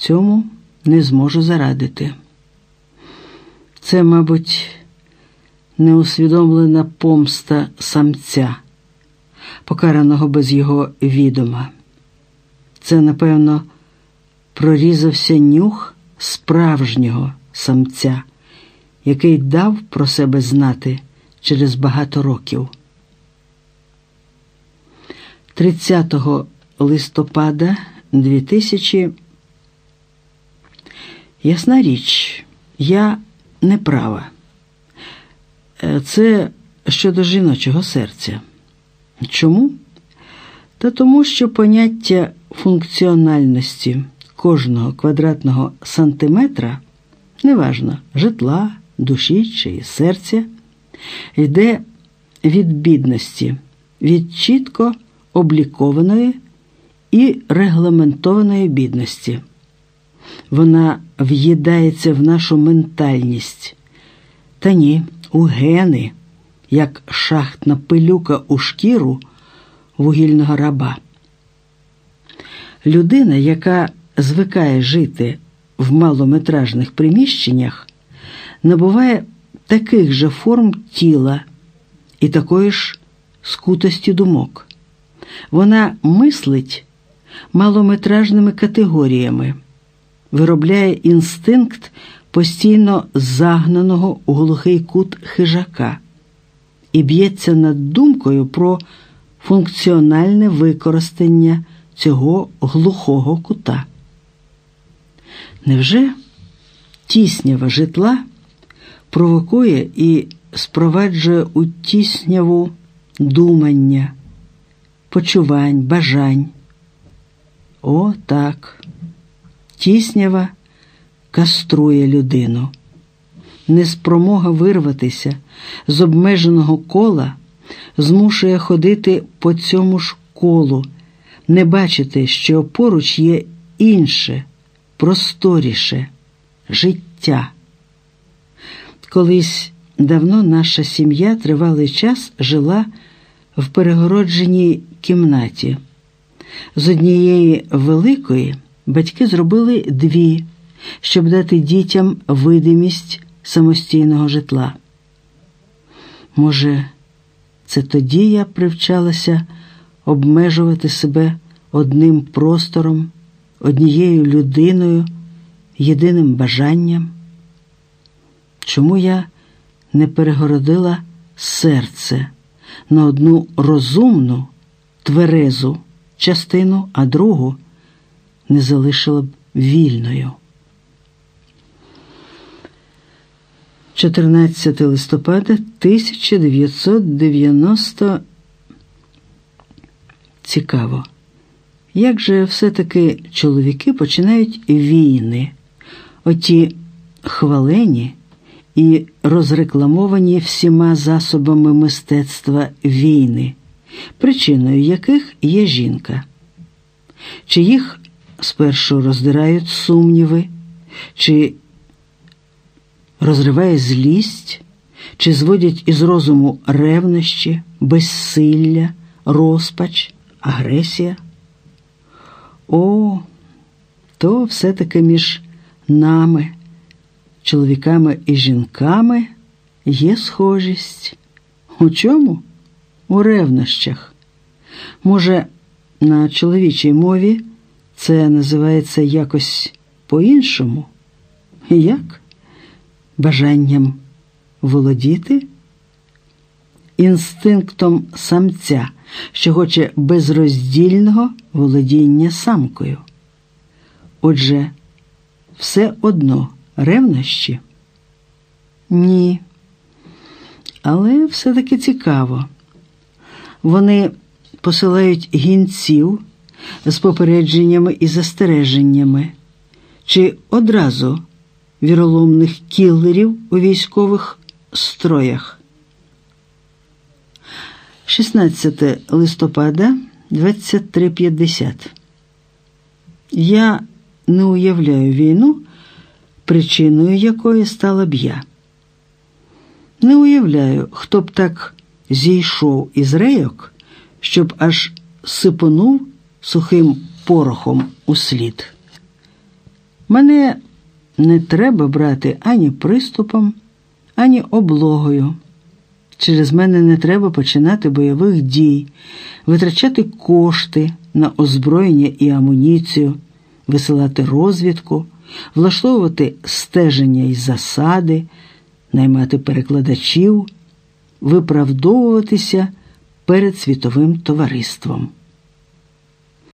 цьому не зможу зарадити. Це, мабуть, неусвідомлена помста самця, покараного без його відома. Це, напевно, прорізався нюх справжнього самця, який дав про себе знати через багато років. 30 листопада 2000 Ясна річ, я не права. Е, це щодо жіночого серця. Чому? Та тому, що поняття функціональності кожного квадратного сантиметра, неважно, житла, душі чи серця, йде від бідності, від чітко облікованої і регламентованої бідності. Вона в'їдається в нашу ментальність. Та ні, у гени, як шахтна пилюка у шкіру вугільного раба. Людина, яка звикає жити в малометражних приміщеннях, набуває таких же форм тіла і такої ж скутості думок. Вона мислить малометражними категоріями, виробляє інстинкт постійно загнаного у глухий кут хижака і б'ється над думкою про функціональне використання цього глухого кута. Невже тіснява житла провокує і спроваджує у тісняву думання, почувань, бажань? О, так, тіснява каструє людину. Неспромога вирватися з обмеженого кола змушує ходити по цьому ж колу, не бачити, що поруч є інше, просторіше життя. Колись давно наша сім'я тривалий час жила в перегородженій кімнаті. З однієї великої батьки зробили дві, щоб дати дітям видимість самостійного житла. Може, це тоді я привчалася обмежувати себе одним простором, однією людиною, єдиним бажанням? Чому я не перегородила серце на одну розумну, тверезу частину, а другу не залишила б вільною? 14 листопада 1990 Цікаво, як же все-таки чоловіки починають війни, оті хвалені і розрекламовані всіма засобами мистецтва війни, причиною яких є жінка, чи їх спершу роздирають сумніви, чи розриває злість, чи зводять із розуму ревнощі, безсилля, розпач, агресія. О, то все-таки між нами, чоловіками і жінками, є схожість. У чому? У ревнощах. Може, на чоловічій мові це називається якось по-іншому? Як? Бажанням володіти? Інстинктом самця, що хоче безроздільного володіння самкою. Отже, все одно ревнощі? Ні. Але все-таки цікаво. Вони посилають гінців з попередженнями і застереженнями, чи одразу віроломних кілерів у військових строях. 16 листопада 23.50. Я не уявляю війну, причиною якої стала б я. Не уявляю, хто б так зійшов із рейок, щоб аж сипонув сухим порохом у слід. Мене не треба брати ані приступом, ані облогою. Через мене не треба починати бойових дій, витрачати кошти на озброєння і амуніцію, висилати розвідку, влаштовувати стеження і засади, наймати перекладачів, виправдовуватися перед світовим товариством.